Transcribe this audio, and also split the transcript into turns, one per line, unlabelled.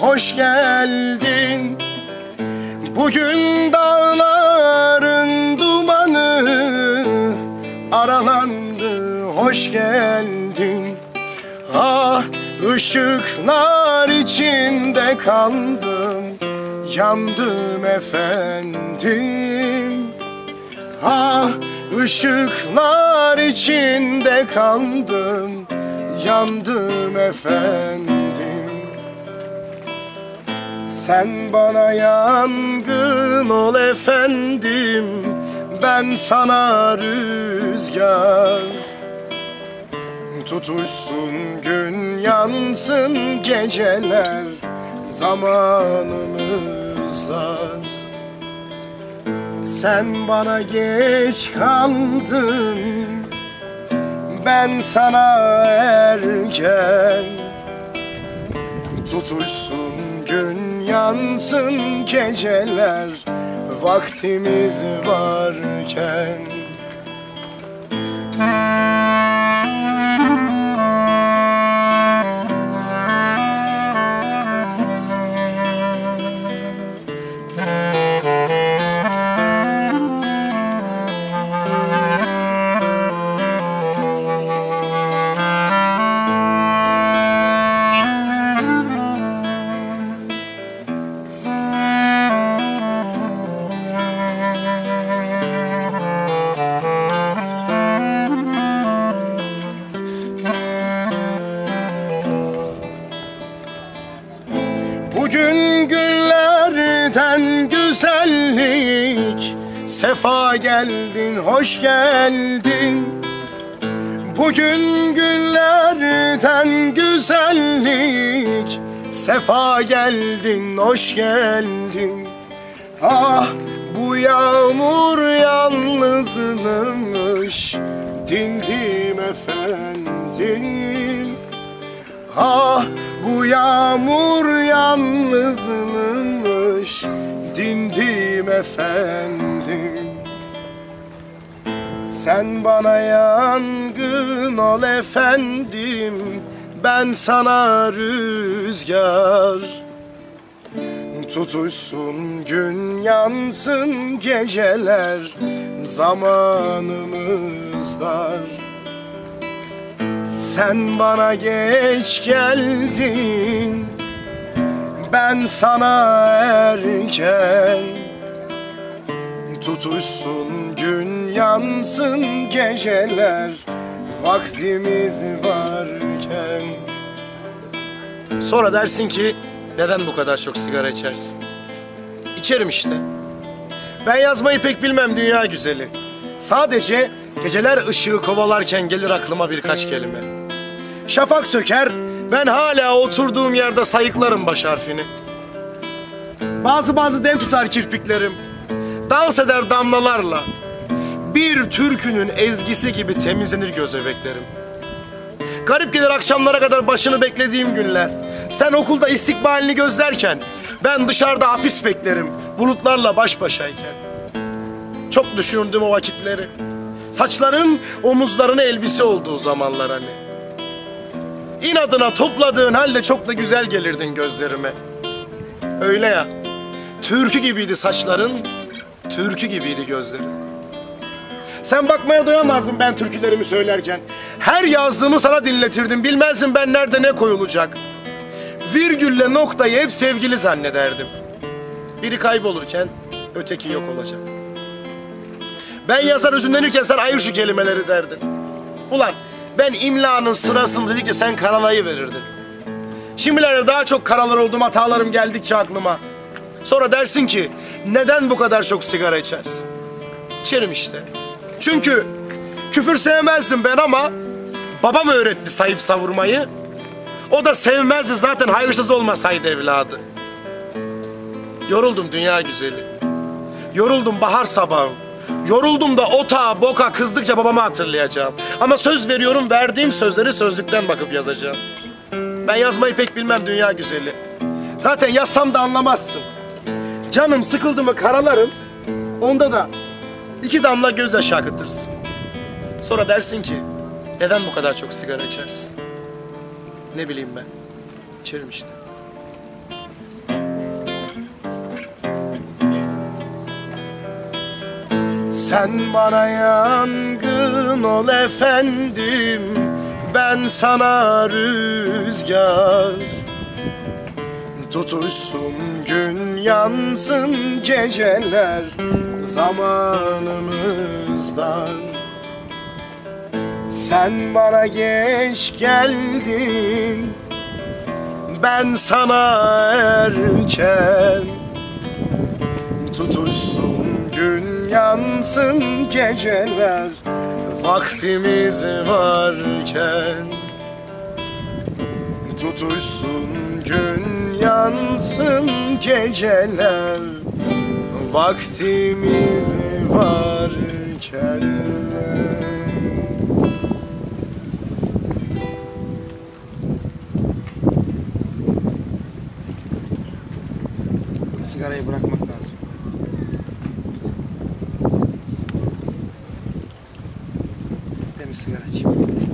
hoş geldin. Bugün dağların dumanı aralandı hoş geldin. Ah ışıklar içinde kaldım yandım efendim. Ah ışıklar içinde kaldım Yandım efendim Sen bana yangın ol efendim Ben sana rüzgar. Tutuşsun gün yansın geceler Zamanımızda sen bana geç kaldın Ben sana erken. Tutuşsun yansın geceler Vaktimiz varken Sefa geldin, hoş geldin. Bugün günlerden güzellik. Sefa geldin, hoş geldin. Ah bu yağmur yalnızlığmış Dindim efendim. Ah bu yağmur yalnızlığmış Dindim efendim Sen bana yangın ol efendim Ben sana rüzgar. Tutuşsun gün yansın geceler Zamanımız dar. Sen bana geç geldin Ben sana erken. Tutuşsun gün yansın geceler Vaktimiz varken Sonra dersin ki neden bu kadar çok sigara içersin? İçerim işte. Ben yazmayı pek bilmem dünya güzeli. Sadece geceler ışığı kovalarken gelir aklıma birkaç kelime. Şafak söker, ben hala oturduğum yerde sayıklarım baş harfini. Bazı bazı dem tutar kirpiklerim. Dans eder damlalarla. Bir türkünün ezgisi gibi temizlenir göz bebeklerim. Garip gelir akşamlara kadar başını beklediğim günler. Sen okulda istikbalini gözlerken ben dışarıda hapis beklerim bulutlarla baş başayken. Çok düşündüm o vakitleri. Saçların omuzlarına elbise olduğu zamanlar hani. İnadına topladığın halde çok da güzel gelirdin gözlerime. Öyle ya. Türkü gibiydi saçların, türkü gibiydi gözlerin. Sen bakmaya doyamazdın ben türkülerimi söylerken. Her yazdığımı sana dinletirdim. Bilmezdin ben nerede ne koyulacak. Virgülle noktayı hep sevgili zannederdim. Biri kaybolurken öteki yok olacak. Ben yazar üzünlenirken sen ayır şu kelimeleri derdin. Ulan ben imlanın sırasını dedikçe sen karalayı verirdin. Şimdilerde daha çok karalar oldum hatalarım geldikçe aklıma. Sonra dersin ki neden bu kadar çok sigara içersin? İçerim işte. Çünkü küfür sevmezdim ben ama babam öğretti sayıp savurmayı. O da sevmezdi zaten hayırsız olmasaydı evladı. Yoruldum dünya güzeli. Yoruldum bahar sabahı. Yoruldum da ota boka kızdıkça babamı hatırlayacağım. Ama söz veriyorum verdiğim sözleri sözlükten bakıp yazacağım. Ben yazmayı pek bilmem dünya güzeli. Zaten yazsam da anlamazsın. Canım sıkıldı mı karalarım. Onda da iki damla gözyaşı akıtırsın. Sonra dersin ki Neden bu kadar çok sigara içersin? Ne bileyim ben. İçerim işte. Sen bana yangın ol efendim Ben sana rüzgar Tutuşsun gün yansın geceler Zamanımız dar Sen bana geç geldin Ben sana erken. Tutuşsun gün yansın geceler Vaktimiz varken. Tutuşsun gün yansın geceler Vaktimiz varken Sigarayı bırakmak lazım. Ben bir sigara içeyim.